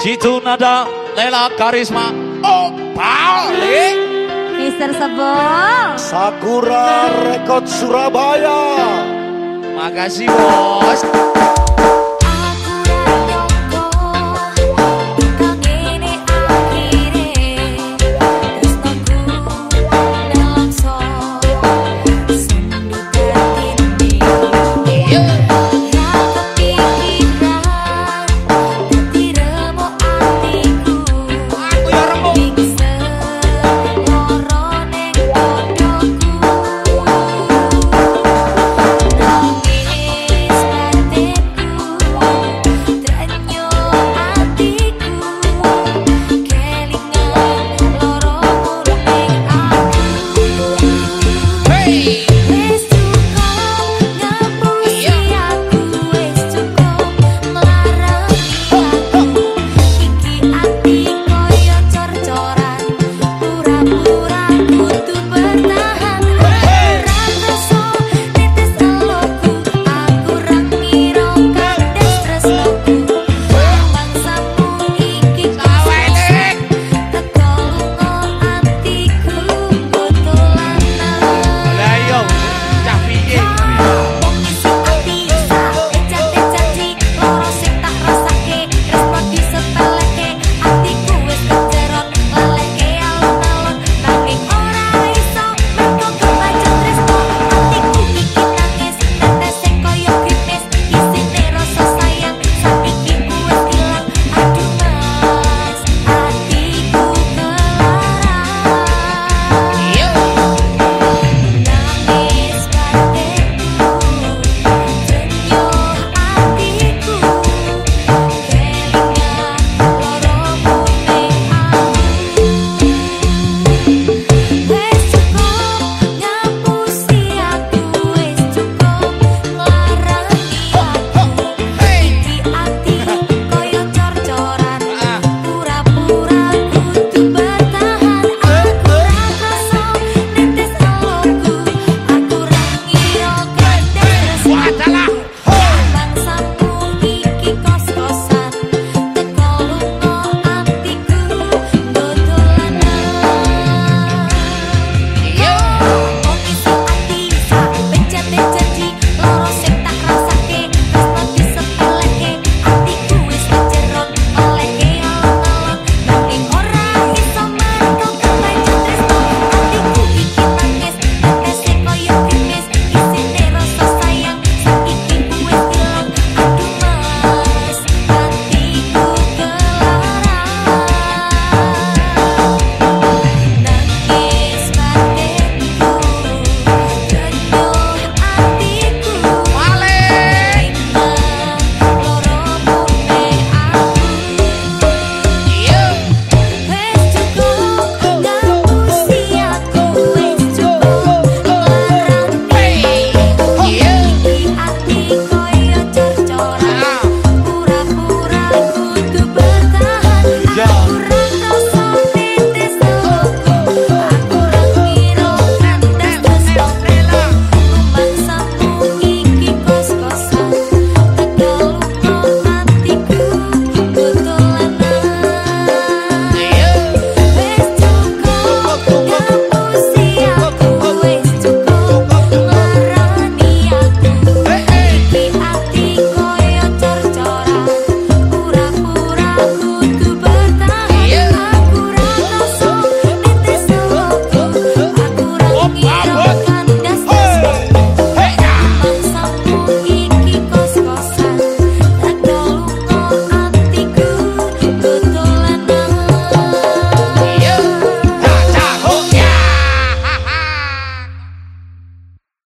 Citu Nada, Lela Karisma, Oh balik. Mister Sebol. Sakura Rekod Surabaya. Makasih bos.